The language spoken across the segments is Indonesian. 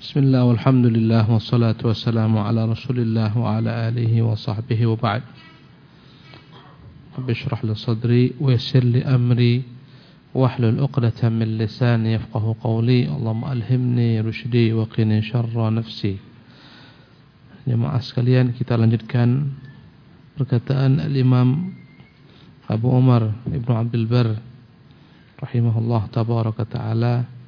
بسم الله والحمد لله والصلاة والسلام على رسول الله وعلى آله وصحبه وبعد. بشرح اشرح ويسر لي أمري واحلل من لساني يفقه قولي. اللهم ألهمني رشدي وقني شر نفسي. Jemaah sekalian kita lanjutkan perkataan الإمام أبو عمر ابن عبد البر رحمه الله تبارك وتعالى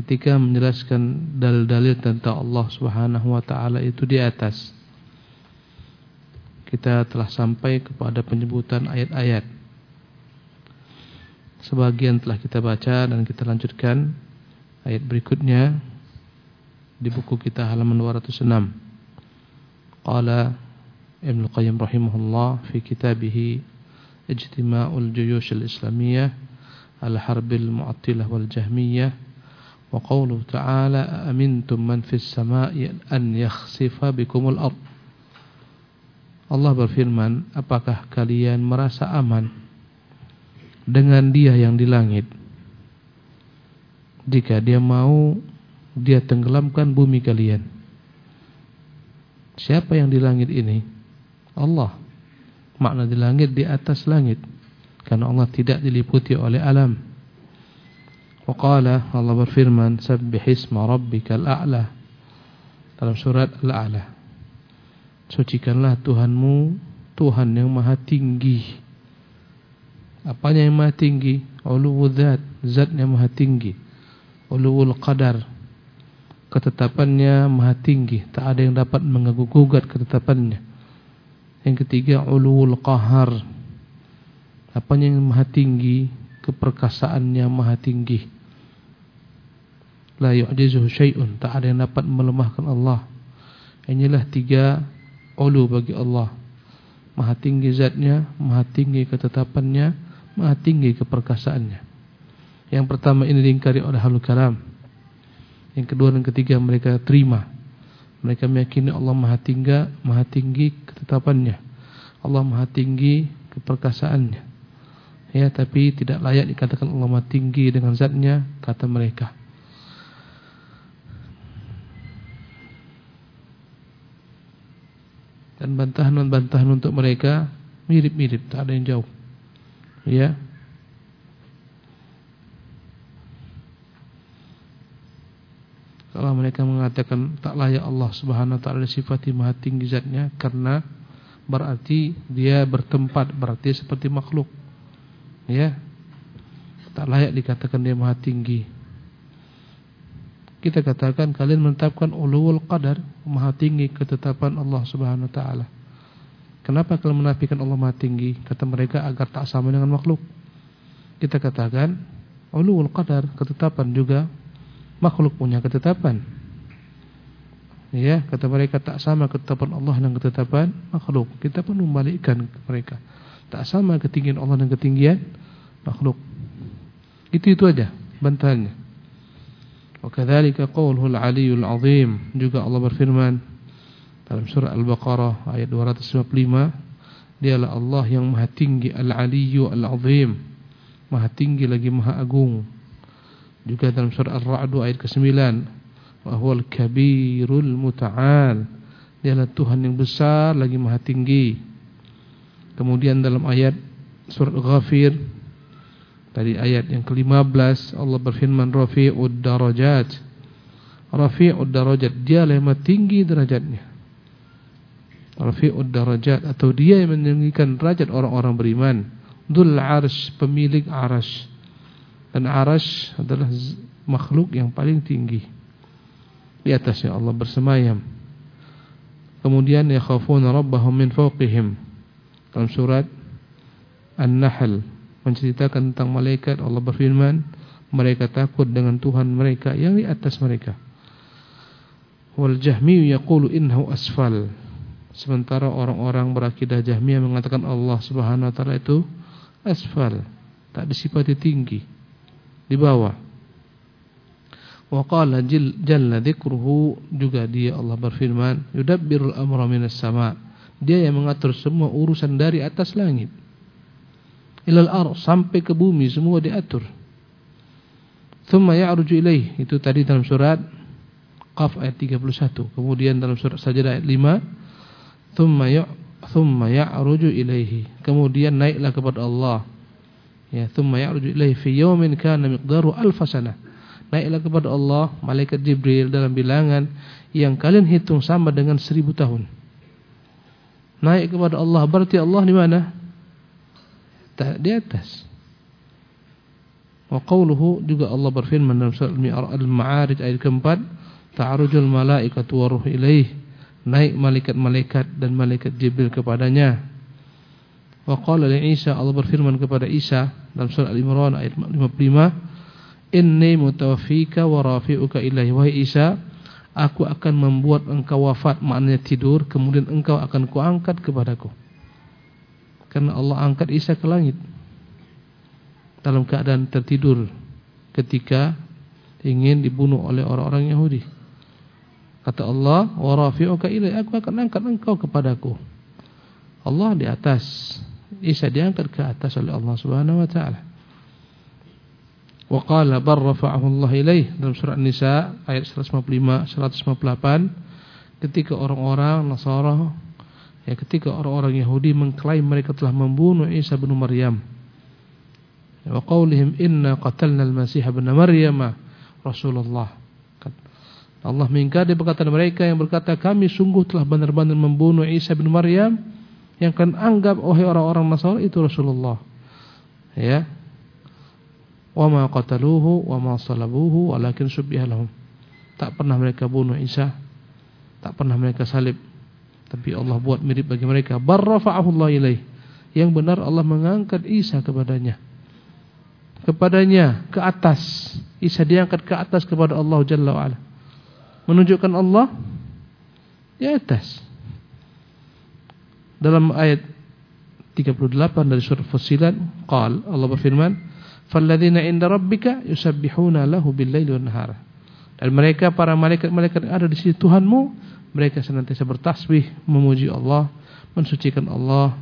ketika menjelaskan dalil-dalil tentang Allah Subhanahu wa taala itu di atas. Kita telah sampai kepada penyebutan ayat-ayat. Sebagian telah kita baca dan kita lanjutkan ayat berikutnya di buku kita halaman 206 qala Ibnu Qayyim rahimahullah fi kitabih Ijtima'ul Juyush al-Islamiyah al-Harb al-Mu'attilah wal-Jahmiyah وقوله تعالى أأمنتم من في السماء أن يخسف بكم الأرض Allah berfirman, apakah kalian merasa aman dengan dia yang di langit? Jika dia mau, dia tenggelamkan bumi kalian. Siapa yang di langit ini? Allah. Makna di langit di atas langit. Karena Allah tidak diliputi oleh alam. Waqala Allah berfirman Sabbihisma rabbikal a'la Dalam surat Al-A'la. Sucikanlah Tuhanmu Tuhan yang maha tinggi. Apanya yang maha tinggi? Uluwu zat Zat yang maha tinggi. Uluwul qadar. Ketetapannya maha tinggi. Tak ada yang dapat mengganggu-gugat ketetapannya. Yang ketiga Uluwul qahar. Apanya yang maha tinggi? Keperkasaannya maha tinggi la yu'jizuhu syai'un. Tak ada yang dapat melemahkan Allah. Inilah tiga ulu bagi Allah. Maha tinggi zatnya maha tinggi ketetapannya maha tinggi keperkasaannya. Yang pertama ini diingkari oleh halul kalam. Yang kedua dan ketiga mereka terima. Mereka meyakini Allah maha tinggi maha tinggi ketetapannya. Allah maha tinggi keperkasaannya. Ya tapi tidak layak dikatakan Allah maha tinggi dengan zatnya kata mereka dan bantahan-bantahan untuk mereka mirip-mirip, tak ada yang jauh. Ya. Kalau mereka mengatakan tak layak Allah Subhanahu wa taala sifati maha tinggi zatnya karena berarti dia bertempat, berarti seperti makhluk. Ya. Tak layak dikatakan dia maha tinggi kita katakan kalian menetapkan ulul qadar, maha tinggi ketetapan Allah Subhanahu wa taala. Kenapa kalian menafikan Allah maha tinggi? Kata mereka agar tak sama dengan makhluk. Kita katakan ulul qadar, ketetapan juga makhluk punya ketetapan. Ya, kata mereka tak sama ketetapan Allah dan ketetapan makhluk. Kita pun membalikkan mereka. Tak sama ketinggian Allah dan ketinggian makhluk. Itu-itu aja bantahannya. Wakadzalika qauluhu al-'aliyyul 'azim juga Allah berfirman dalam surah Al-Baqarah ayat 255 dialah Allah yang maha tinggi al-'aliyyu al-'azim. Maha tinggi lagi maha agung. Juga dalam surah Ar-Ra'd ayat ke-9 wa huwal kabirul muta'al. Dialah Tuhan yang besar lagi maha tinggi. Kemudian dalam ayat surat Ghafir Tadi ayat yang ke-15 Allah berfirman Rafi'ud darajat. Rafi'ud darajat Dia yang tinggi derajatnya. Rafi'ud darajat Atau dia yang meninggikan derajat orang-orang beriman. Dul arsh Pemilik arsh. Dan arsh adalah makhluk yang paling tinggi. Di atasnya Allah bersemayam. Kemudian yakhafuna rabbahum min fawqihim. Dalam surat An-Nahl menceritakan tentang malaikat Allah berfirman mereka takut dengan Tuhan mereka yang di atas mereka. Wal jahmi yaqulu innahu asfal. Sementara orang-orang berakidah jahmiyah mengatakan Allah Subhanahu wa taala itu asfal tak disifati tinggi di bawah. Wa qala jalla dzikruhu juga dia Allah berfirman yudabbirul amra minas sama. Dia yang mengatur semua urusan dari atas langit ilal ar sampai ke bumi semua diatur. Thumma ya'ruju ilaih itu tadi dalam surat Qaf ayat 31. Kemudian dalam surat Sajdah ayat 5, "Tsumma ya thumma ya'ruju ilaihi." Kemudian naiklah kepada Allah. Ya, "Tsumma ya'ruju ilaihi fi yawmin kana miqdaru alf sanah." Naiklah kepada Allah malaikat Jibril dalam bilangan yang kalian hitung sama dengan seribu tahun. Naik kepada Allah berarti Allah di mana? Di atas. Wa qawluhu juga Allah berfirman dalam surat Al-Ma'arij ayat keempat, ta'arujul malaikatu wa ruh ilaih. Naik malaikat-malaikat dan malaikat Jibril kepadanya. Wa qala li Isa Allah berfirman kepada Isa dalam surat Al-Imran ayat 55, "Inni mutawaffika wa rafi'uka ilaihi." Wahai Isa, aku akan membuat engkau wafat, maknanya tidur, kemudian engkau akan kuangkat kepadaku. Karena Allah angkat Isa ke langit dalam keadaan tertidur ketika ingin dibunuh oleh orang-orang Yahudi. Kata Allah, "Wa rafi'uka ilai, aku akan angkat engkau kepadaku." Allah di atas, Isa diangkat ke atas oleh Allah Subhanahu wa taala. Wa qala bar rafa'ahu Allah ilaih dalam surah An-Nisa ayat 155 158 ketika orang-orang Nasara ya ketika orang-orang Yahudi mengklaim mereka telah membunuh Isa bin Maryam. Wa qaulihim inna qatalna al-masih ibn maryam rasulullah. Allah mengingkari perkataan mereka yang berkata kami sungguh telah benar-benar membunuh Isa bin Maryam yang kan anggap wahai orang-orang Nasara itu Rasulullah. Ya. Wa ma qataluhu wa ma salabuhu walakin subbiha lahum. Tak pernah mereka bunuh Isa. Tak pernah mereka salib tapi Allah buat mirip bagi mereka Allah ilaih yang benar Allah mengangkat Isa kepadanya kepadanya ke atas. Isa diangkat ke atas kepada Allah Jalla wa'ala. Menunjukkan Allah di atas. Dalam ayat 38 dari surah Fussilat, qal Allah berfirman, "Falladzina inda rabbika yusabbihuna lahu bil-laili wan-nahar." Dan mereka para malaikat-malaikat ada di sisi Tuhanmu, mereka senantiasa bertasbih, memuji Allah, mensucikan Allah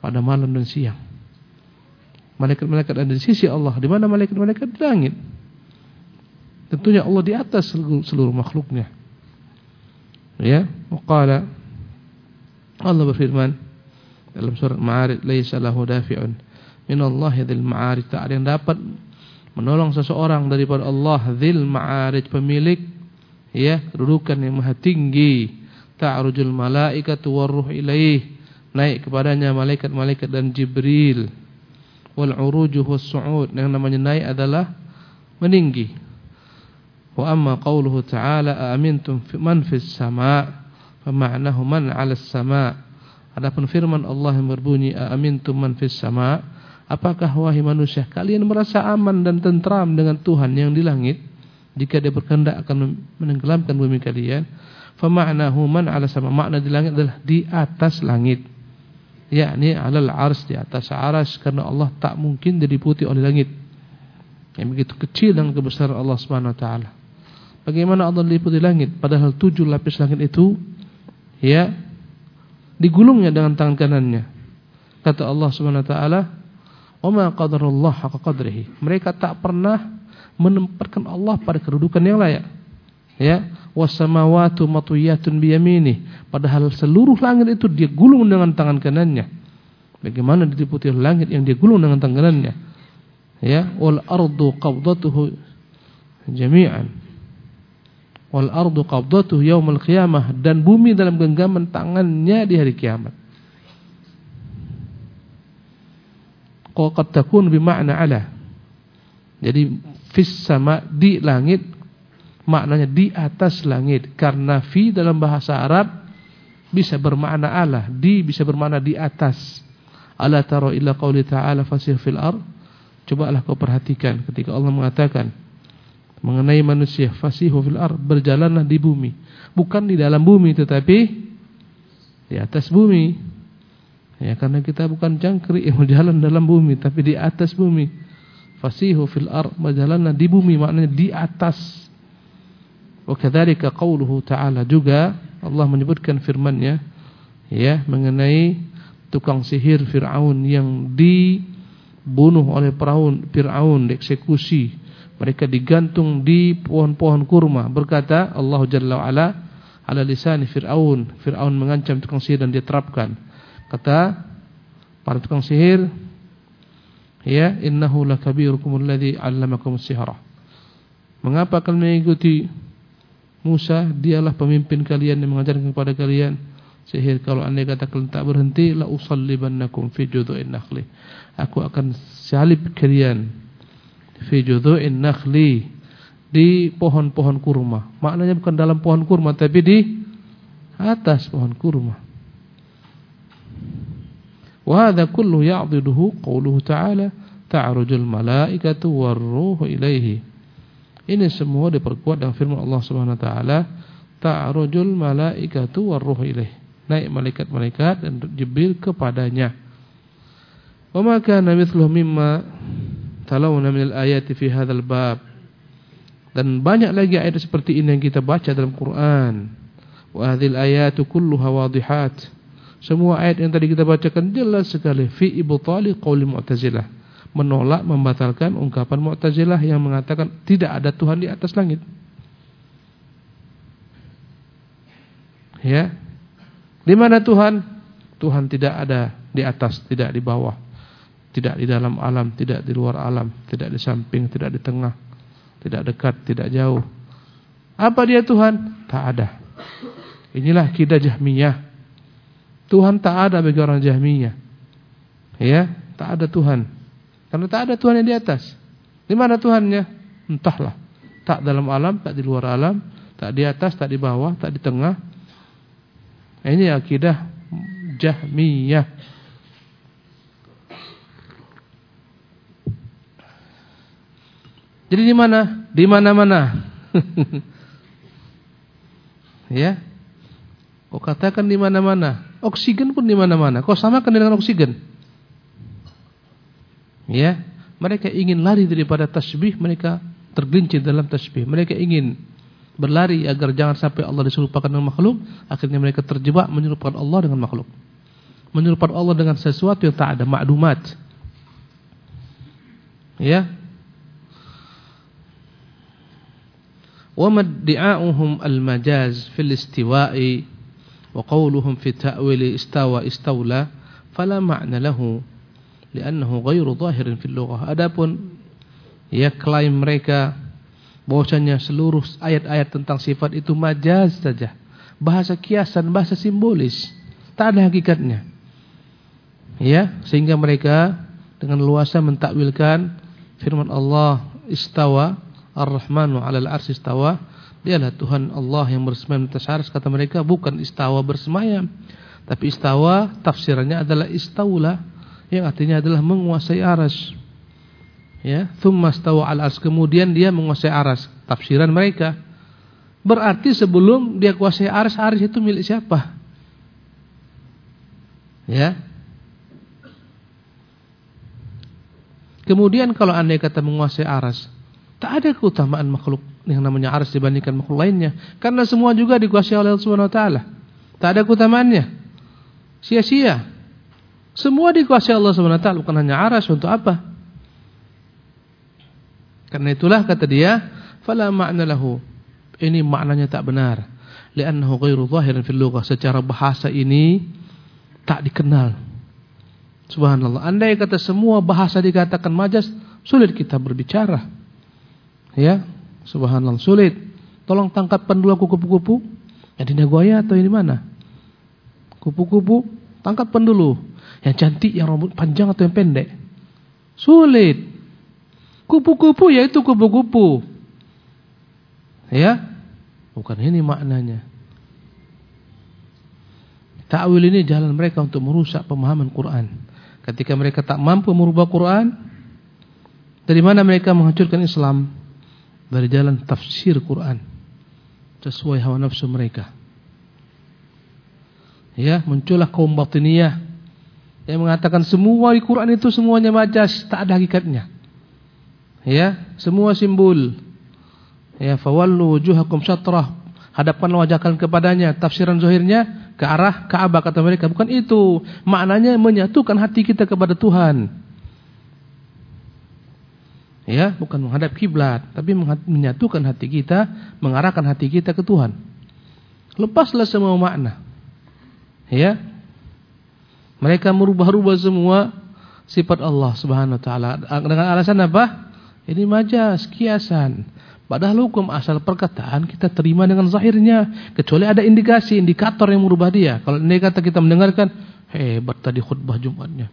pada malam dan siang. Malaikat-malaikat ada di sisi Allah. Di mana malaikat-malaikat di langit? Tentunya Allah di atas seluruh, seluruh makhluknya. Ya, waqala Allah berfirman dalam surat Ma'arij, "Laisa lahu dafi'un min Allah dzil ma'arij." Tak ada yang dapat menolong seseorang daripada Allah dzil ma'arij, pemilik ya, kedudukan yang maha tinggi. Ta'rujul malaikatu warruh ilaih. Naik kepadanya malaikat-malaikat dan Jibril. Wal uruju was su'ud. Yang namanya naik adalah meninggi. Wa amma qauluhu ta'ala amintum man fis sama' fa ma'nahu man 'ala sama' adapun firman Allah yang berbunyi amintum man fis sama' apakah wahai manusia kalian merasa aman dan tentram dengan Tuhan yang di langit jika dia berkehendak akan menenggelamkan bumi kalian fa ma'nahu man 'ala sama' makna di langit adalah di atas langit yakni alal ars di atas aras karena Allah tak mungkin diliputi oleh langit yang begitu kecil dengan kebesaran Allah Subhanahu wa taala. Bagaimana Allah diliputi langit padahal tujuh lapis langit itu ya digulungnya dengan tangan kanannya. Kata Allah Subhanahu wa taala, "Wa ma qadarullah haqa qadrihi." Mereka tak pernah menempatkan Allah pada kedudukan yang layak. Ya, wasamawatu matuyatun biyamini. Padahal seluruh langit itu dia gulung dengan tangan kanannya. Bagaimana diliputi langit yang dia gulung dengan tangan kanannya? Ya, wal ardu qabdatuhu jami'an. Wal ardu qabdatuhu yaumil qiyamah dan bumi dalam genggaman tangannya di hari kiamat. Qad takun bima'na ala. Jadi fis sama di langit. Maknanya di atas langit. Karena fi dalam bahasa Arab bisa bermakna ala di bisa bermakna di atas. Ala taro illa qauli ta'ala fasih fil ar. Cobalah kau perhatikan ketika Allah mengatakan mengenai manusia fasihu fil ar berjalanlah di bumi. Bukan di dalam bumi tetapi di atas bumi. Ya karena kita bukan jangkrik yang berjalan dalam bumi tapi di atas bumi fasihu fil ar berjalanlah di bumi maknanya di atas Wakadzalika qauluhu ta'ala juga Allah menyebutkan firman-Nya ya mengenai tukang sihir Firaun yang dibunuh oleh Firaun, Firaun dieksekusi Mereka digantung di pohon-pohon kurma. Berkata Allah Jalla wa'ala ala lisan Fir'aun. Fir'aun mengancam tukang sihir dan dia terapkan. Kata para tukang sihir, ya innahu lakabirukum alladhi 'allamakum sihra. Mengapa kalian mengikuti Musa? Dialah pemimpin kalian yang mengajarkan kepada kalian sihir. Kalau anda kata kalian tak berhenti, la usallibannakum fi judhu'in nakhli. Aku akan salib kalian fi judhu'in nakhli di pohon-pohon kurma. Maknanya bukan dalam pohon kurma tapi di atas pohon kurma. Hadha kullu ya'diduhu qawluhu ta'ala ta'rujul malaikatu warruhu ilaihi. Ini semua diperkuat dengan firman Allah Subhanahu wa taala ta'rujul malaikatu warruhu ilaihi. Naik malaikat-malaikat dan Jibril kepadanya. Wa ma kana mithluhu mimma talawna minal ayati fi hadzal bab. Dan banyak lagi ayat seperti ini yang kita baca dalam Quran. Wa hadzal ayatu kulluha wadihat. Semua ayat yang tadi kita bacakan jelas sekali fi ibtali qauli Mu'tazilah. Menolak membatalkan ungkapan Mu'tazilah yang mengatakan tidak ada Tuhan di atas langit. Ya. Di mana Tuhan? Tuhan tidak ada di atas, tidak di bawah. Tidak di dalam alam, tidak di luar alam, tidak di samping, tidak di tengah, tidak dekat, tidak jauh. Apa dia Tuhan? Tak ada. Inilah akidah Jahmiyah. Tuhan tak ada bagi orang Jahmiyah. Ya, tak ada Tuhan. Karena tak ada Tuhan yang di atas. Di mana Tuhannya? Entahlah. Tak dalam alam, tak di luar alam, tak di atas, tak di bawah, tak di tengah. Ini akidah Jahmiyah. Jadi di mana? Di mana-mana. ya. Kau katakan di mana-mana. Oksigen pun di mana-mana. Kau samakan dengan oksigen. Ya. Mereka ingin lari daripada tasbih, mereka tergelincir dalam tasbih. Mereka ingin berlari agar jangan sampai Allah diserupakan dengan makhluk, akhirnya mereka terjebak menyerupakan Allah dengan makhluk. Menyerupakan Allah dengan sesuatu yang tak ada maklumat. Ya, وما ادعاؤهم المجاز في الاستواء وقولهم في تأويل استوى استولى فلا معنى له لأنه غير ظاهر في اللغة adapun ya klaim mereka bahwasanya seluruh ayat-ayat tentang sifat itu majaz saja bahasa kiasan bahasa simbolis tak ada hakikatnya ya sehingga mereka dengan luasa mentakwilkan firman Allah istawa Ar-Rahmanu 'alal 'arsy istawa. Dialah Tuhan Allah yang bersemayam atas arsy kata mereka bukan istawa bersemayam. Tapi istawa tafsirannya adalah istaula yang artinya adalah menguasai aras. Ya, thumma istawa 'al arsy kemudian dia menguasai aras. Tafsiran mereka. Berarti sebelum dia kuasai aras, aras itu milik siapa? Ya. Kemudian kalau anda kata menguasai aras, Tak ada keutamaan makhluk yang namanya ars dibandingkan makhluk lainnya. Karena semua juga dikuasai oleh Allah Subhanahu wa taala. Tak ada keutamaannya. Sia-sia. Semua dikuasai Allah Subhanahu wa taala bukan hanya aras untuk apa? Karena itulah kata dia, fala ma'na lahu. Ini maknanya tak benar. Li'annahu ghairu zahirin fil lughah. Secara bahasa ini tak dikenal. Subhanallah. Andai kata semua bahasa dikatakan majas, sulit kita berbicara. Ya, subhanallah sulit. Tolong tangkapkan dulu kupu-kupu. Yang di Nagoya atau ini mana? Kupu-kupu, tangkapkan dulu. Yang cantik, yang rambut panjang atau yang pendek? Sulit. Kupu-kupu yaitu kupu-kupu. Ya, bukan ini maknanya. Ta'wil ini jalan mereka untuk merusak pemahaman Quran. Ketika mereka tak mampu merubah Quran, dari mana mereka menghancurkan Islam? Dari jalan tafsir Quran sesuai hawa nafsu mereka. Ya, muncullah kaum batiniyah yang mengatakan semua di Quran itu semuanya majas, tak ada hakikatnya. Ya, semua simbol. Ya, fawallu wujuhakum syatrah. Hadapkanlah wajah kepadanya. Tafsiran zahirnya ke arah Ka'bah kata mereka. Bukan itu. Maknanya menyatukan hati kita kepada Tuhan. Ya, bukan menghadap kiblat, tapi menyatukan hati kita, mengarahkan hati kita ke Tuhan. Lepaslah semua makna. Ya. Mereka merubah-rubah semua sifat Allah Subhanahu wa taala dengan alasan apa? Ini majas, kiasan. Padahal hukum asal perkataan kita terima dengan zahirnya, kecuali ada indikasi, indikator yang merubah dia. Kalau ini kata kita mendengarkan, hebat tadi khutbah Jumatnya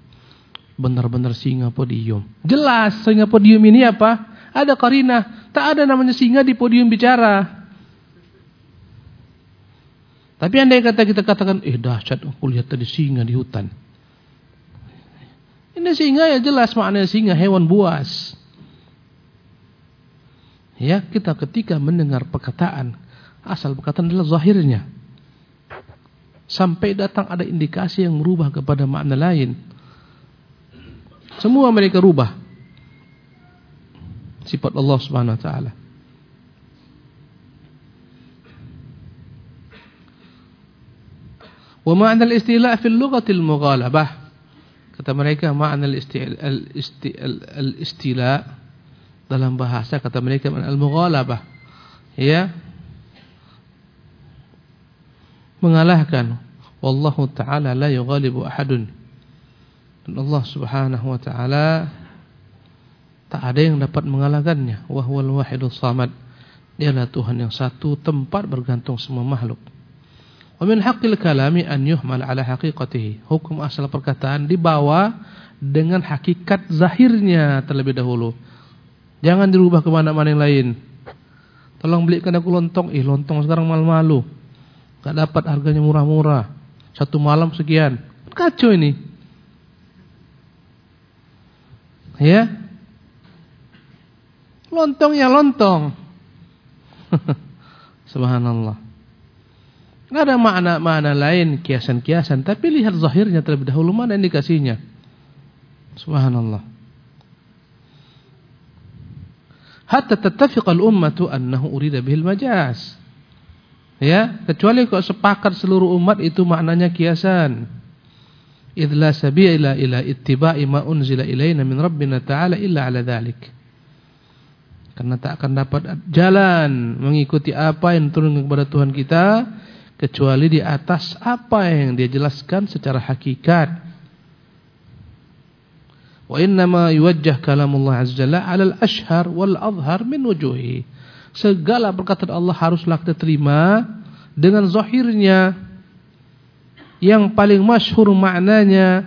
benar-benar singa podium. Jelas singa podium ini apa? Ada karina. Tak ada namanya singa di podium bicara. Tapi andai kata kita katakan, eh dahsyat aku lihat tadi singa di hutan. Ini singa ya jelas maknanya singa hewan buas. Ya, kita ketika mendengar perkataan, asal perkataan adalah zahirnya. Sampai datang ada indikasi yang merubah kepada makna lain. Semua mereka rubah sifat Allah Subhanahu wa taala. Wa ma'na al-istila' fi al-lughati al-mughalabah. Kata mereka ma'na al-istila' dalam bahasa kata mereka al-mughalabah. Ya. Mengalahkan. Wallahu ta'ala la yughalibu ahadun. Dan Allah Subhanahu wa taala tak ada yang dapat mengalahkannya. Wahwal wahidus samad. Dialah Tuhan yang satu tempat bergantung semua makhluk. Wa min haqqil kalami an yuhmal ala haqiqatihi. Hukum asal perkataan dibawa dengan hakikat zahirnya terlebih dahulu. Jangan dirubah ke mana-mana yang lain. Tolong belikan aku lontong. Ih, lontong sekarang malu-malu. Gak dapat harganya murah-murah. Satu malam sekian. Kacau ini. Ya. Lontong ya lontong. Subhanallah. Tidak ada makna-makna lain, kiasan-kiasan. Tapi lihat zahirnya terlebih dahulu mana indikasinya. Subhanallah. Hatta tattafiq al-ummatu annahu urida bihil majas. Ya, kecuali kok sepakat seluruh umat itu maknanya kiasan idla sabila ila ittiba'i ma unzila ilaina min rabbina ta'ala illa ala dhalik karena tak akan dapat jalan mengikuti apa yang turun kepada Tuhan kita kecuali di atas apa yang dia jelaskan secara hakikat. Wa innama yuwajjah kalamullah azza jalla 'ala al-ashhar wal adhhar min wujuhi. Segala perkataan Allah haruslah kita terima dengan zahirnya yang paling masyhur maknanya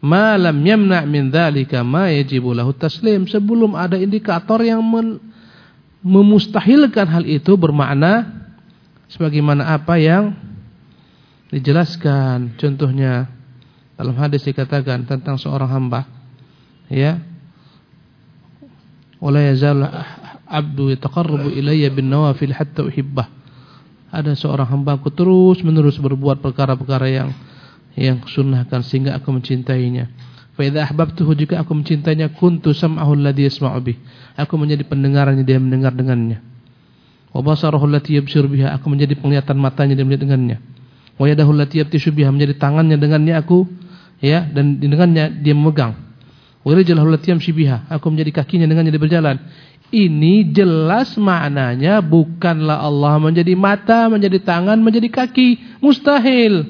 malam yamna' min dzalika ma yajibu lahu taslim. Sebelum ada indikator yang memustahilkan hal itu bermakna sebagaimana apa yang dijelaskan. Contohnya dalam hadis dikatakan tentang seorang hamba ya wala yazal abdu yataqarrabu ilayya bin nawafil hatta uhibbah ada seorang hambaku terus menerus berbuat perkara-perkara yang yang sunnahkan sehingga aku mencintainya. Fa idza ahbabtuhu jika aku mencintainya kuntu sam'ahu alladhi yasma'u bih. Aku menjadi pendengarannya dia mendengar dengannya. Wa basarahu allati yabsir biha aku menjadi penglihatan matanya dia melihat dengannya. Wa yadahu allati yabtishu biha menjadi tangannya dengannya aku ya dan dengannya dia memegang. Wa rijluhu allati yamshi biha aku menjadi kakinya dengannya dia berjalan. Ini jelas maknanya bukanlah Allah menjadi mata, menjadi tangan, menjadi kaki. Mustahil.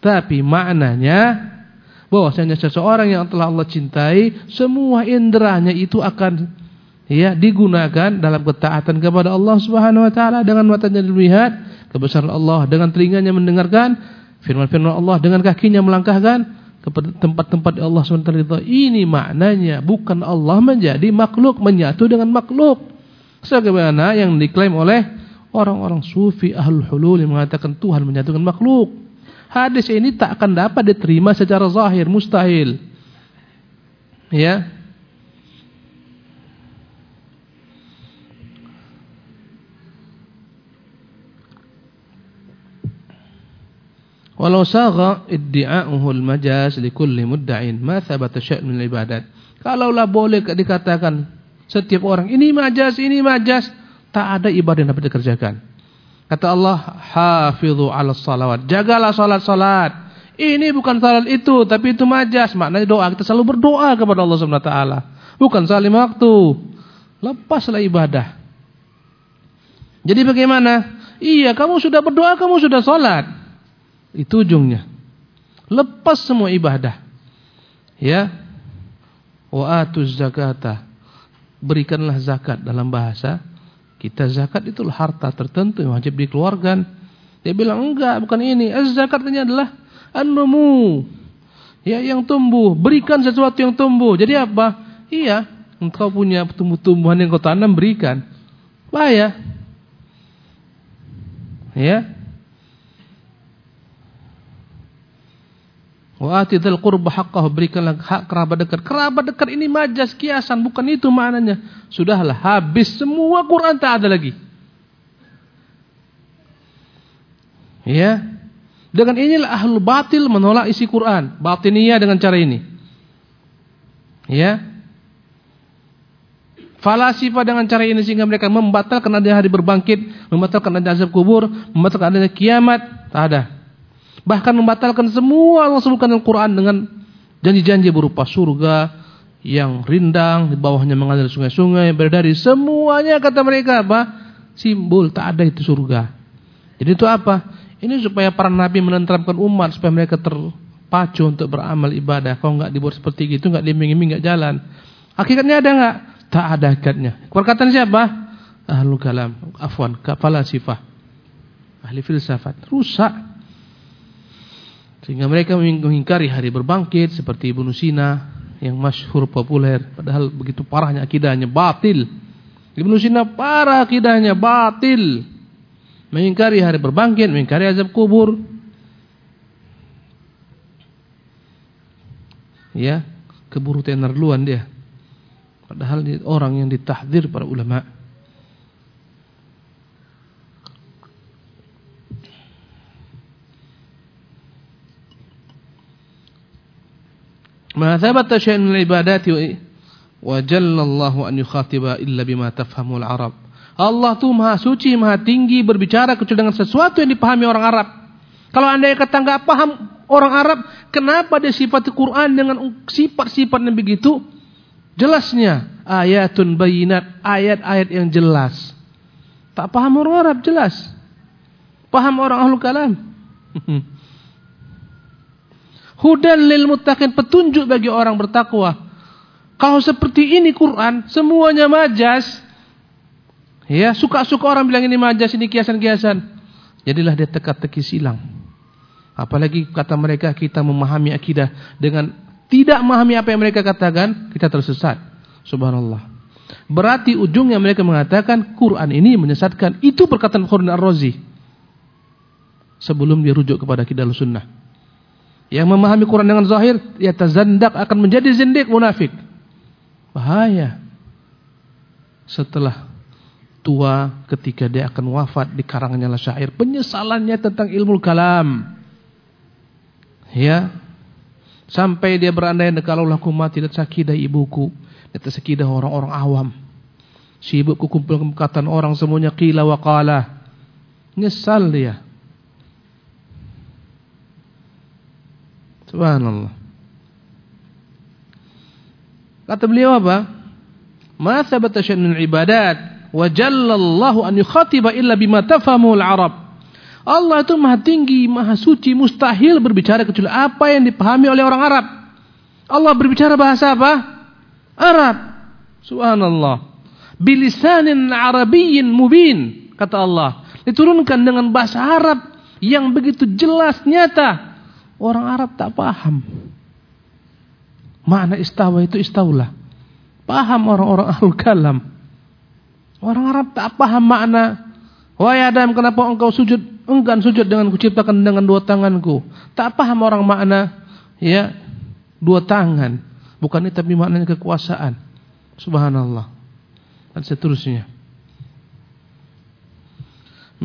Tapi maknanya bahwasanya seseorang yang telah Allah cintai, semua inderanya itu akan ya digunakan dalam ketaatan kepada Allah Subhanahu wa taala dengan matanya melihat kebesaran Allah, dengan telinganya mendengarkan firman-firman Allah, dengan kakinya melangkahkan kepada tempat-tempat Allah SWT ini maknanya bukan Allah menjadi makhluk menyatu dengan makhluk. Sebagaimana yang diklaim oleh orang-orang sufi ahlul hulul yang mengatakan Tuhan menyatukan makhluk. Hadis ini tak akan dapat diterima secara zahir mustahil. Ya Walau sagha iddi'a'uhu al-majaz li kulli mudda'in ma thabata syai' min ibadat. Kalaulah boleh dikatakan setiap orang ini majaz, ini majaz, tak ada ibadah yang dapat dikerjakan. Kata Allah, hafizu 'ala salawat. Jagalah salat-salat. Ini bukan salat itu, tapi itu majaz. Maknanya doa kita selalu berdoa kepada Allah taala. bukan salim waktu. Lepaslah ibadah. Jadi bagaimana? Iya, kamu sudah berdoa, kamu sudah sholat. Itu ujungnya. Lepas semua ibadah. Ya. Wa atuz zakata. Berikanlah zakat dalam bahasa kita zakat itu harta tertentu yang wajib dikeluarkan. Dia bilang enggak, bukan ini. Az-zakat adalah an-numu. Ya, yang tumbuh. Berikan sesuatu yang tumbuh. Jadi apa? Iya, engkau punya tumbuh-tumbuhan yang kau tanam berikan. Bahaya. Ya. Wa atidal qurba haqqahu berikanlah hak kerabat dekat. Kerabat dekat ini majas kiasan, bukan itu maknanya. Sudahlah, habis semua Quran tak ada lagi. Ya. Dengan inilah ahlul batil menolak isi Quran. Batiniyah dengan cara ini. Ya. Falasifa dengan cara ini sehingga mereka membatalkan adanya hari berbangkit, membatalkan adanya azab kubur, membatalkan adanya kiamat, tak ada. Bahkan membatalkan semua Allah sebutkan dalam Quran dengan janji-janji berupa surga yang rindang, di bawahnya mengalir sungai-sungai, berdari, semuanya kata mereka apa? Simbol, tak ada itu surga. Jadi itu apa? Ini supaya para nabi menenteramkan umat supaya mereka terpacu untuk beramal ibadah. Kalau enggak dibuat seperti itu, enggak diiming-iming, enggak jalan. Hakikatnya ada enggak? Tak ada akadnya. Perkataan siapa? Ahlul kalam. Afwan. Falasifah. Ahli filsafat. Rusak. Sehingga mereka mengingkari hari berbangkit. Seperti Ibnu Sina. Yang masyhur populer. Padahal begitu parahnya akidahnya. Batil. Ibnu Sina parah akidahnya. Batil. Mengingkari hari berbangkit. Mengingkari azab kubur. Ya. Keburu tenerluan dia. Padahal dia orang yang ditahdir para ulama. Ma thabata syai'un min ibadati wa jallallahu an yukhatiba illa bima tafhamul arab. Allah tuh maha suci, maha tinggi berbicara kecuali dengan sesuatu yang dipahami orang Arab. Kalau anda yang kata nggak paham orang Arab, kenapa dia sifat Quran dengan sifat-sifat yang begitu? Jelasnya ayatun bayinat, ayat-ayat yang jelas. Tak paham orang Arab jelas. Paham orang ahlu kalam. Hudan lil muttaqin, petunjuk bagi orang bertakwa. Kalau seperti ini Quran, semuanya majas. Ya, suka-suka orang bilang ini majas, ini kiasan-kiasan. Jadilah dia teka-teki silang. Apalagi kata mereka kita memahami akidah dengan tidak memahami apa yang mereka katakan, kita tersesat. Subhanallah. Berarti ujungnya mereka mengatakan Quran ini menyesatkan. Itu perkataan Khurdan Ar-Razi. Sebelum dia rujuk kepada kidal sunnah. Yang memahami Quran dengan zahir, ya tazandak akan menjadi zindik munafik. Bahaya. Setelah tua ketika dia akan wafat di karangannya syair. Penyesalannya tentang ilmu kalam. Ya, Sampai dia berandai kalau aku mati dan sakidah ibuku. Dan sakidah orang-orang awam. Si ibuku kumpul perkataan orang semuanya qila wa qala. Nyesal dia. Subhanallah. Kata beliau apa? Ma thabata ibadat wa jallallahu an yukhatiba illa bima tafhamul arab. Allah itu maha tinggi, maha suci, mustahil berbicara kecuali apa yang dipahami oleh orang Arab. Allah berbicara bahasa apa? Arab. Subhanallah. Bilisanin Arabiyyin mubin, kata Allah. Diturunkan dengan bahasa Arab yang begitu jelas, nyata. Orang Arab tak paham. Makna istawa itu istaulah. Paham orang-orang ahlul kalam. Orang Arab tak paham makna. Wahai Adam, kenapa engkau sujud enggan sujud dengan kuciptakan dengan dua tanganku. Tak paham orang makna ya dua tangan. Bukan itu tapi maknanya kekuasaan. Subhanallah. Dan seterusnya.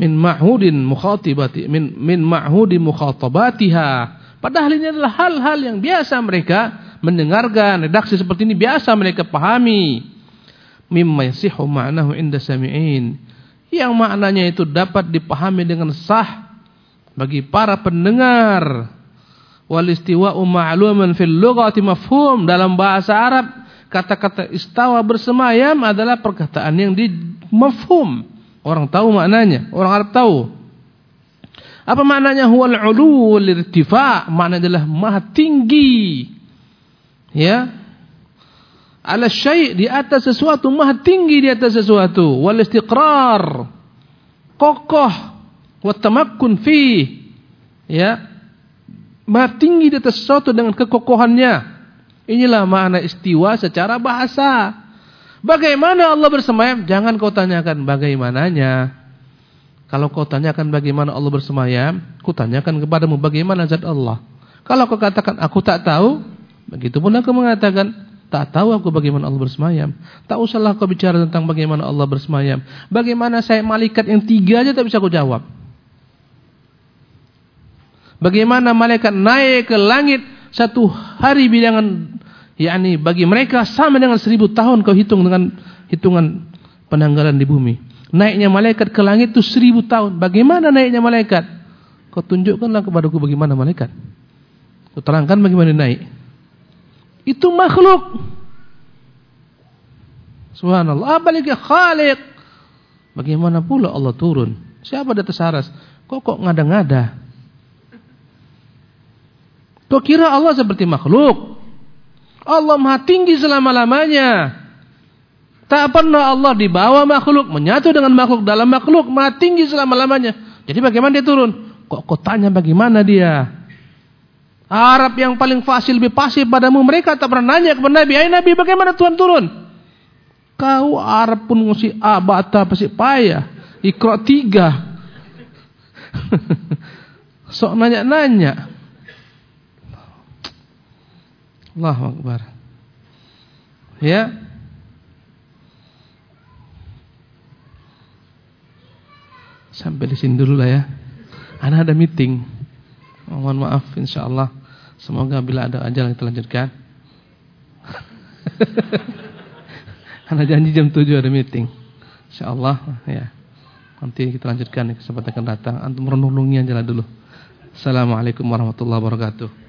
Min ma'hudin mukhatibati min min ma'hudi mukhatabatiha. Padahal ini adalah hal-hal yang biasa mereka mendengarkan redaksi seperti ini biasa mereka pahami. Mimma yasihu ma'nahu inda sami'in yang maknanya itu dapat dipahami dengan sah bagi para pendengar. Wal istiwa'u ma'luman fil lughati mafhum dalam bahasa Arab kata-kata istawa bersemayam adalah perkataan yang di mafhum. Orang tahu maknanya, orang Arab tahu. Apa maknanya huwal ulu wal irtifa? Maknanya adalah maha tinggi. Ya. Ala syai' di atas sesuatu, maha tinggi di atas sesuatu. Wal istiqrar. Kokoh. Wa tamakkun fi. Ya. Maha tinggi di atas sesuatu dengan kekokohannya. Inilah makna istiwa secara bahasa. Bagaimana Allah bersemayam? Jangan kau tanyakan bagaimananya. Kalau kau tanyakan bagaimana Allah bersemayam, ku tanyakan kepadamu bagaimana zat Allah. Kalau kau katakan aku tak tahu, begitu pun aku mengatakan tak tahu aku bagaimana Allah bersemayam. Tak usahlah kau bicara tentang bagaimana Allah bersemayam. Bagaimana saya malaikat yang tiga aja tak bisa kau jawab. Bagaimana malaikat naik ke langit satu hari bilangan yakni bagi mereka sama dengan seribu tahun kau hitung dengan hitungan penanggalan di bumi. Naiknya malaikat ke langit itu seribu tahun. Bagaimana naiknya malaikat? Kau tunjukkanlah kepadaku bagaimana malaikat. Kau terangkan bagaimana naik. Itu makhluk. Subhanallah. Apalagi khalik. Bagaimana pula Allah turun? Siapa di atas aras? Kok kok ngada-ngada? Kau kira Allah seperti makhluk? Allah maha tinggi selama-lamanya. Tak pernah Allah dibawa makhluk, menyatu dengan makhluk dalam makhluk, maha tinggi selama-lamanya. Jadi bagaimana dia turun? Kok kau tanya bagaimana dia? Arab yang paling fasih, lebih fasih padamu. Mereka tak pernah nanya kepada Nabi. Hai Nabi, bagaimana Tuhan turun? Kau Arab pun mesti abata pasti payah. Ikro tiga. Sok nanya-nanya. Allahu Akbar. Ya, Sampai di sini dulu lah ya. Ana ada meeting. Mohon maaf insyaallah. Semoga bila ada ajal kita lanjutkan. Ana janji jam 7 ada meeting. Insyaallah ya. Nanti kita lanjutkan kesempatan akan datang. Antum renung-renungi aja dulu. Assalamualaikum warahmatullahi wabarakatuh.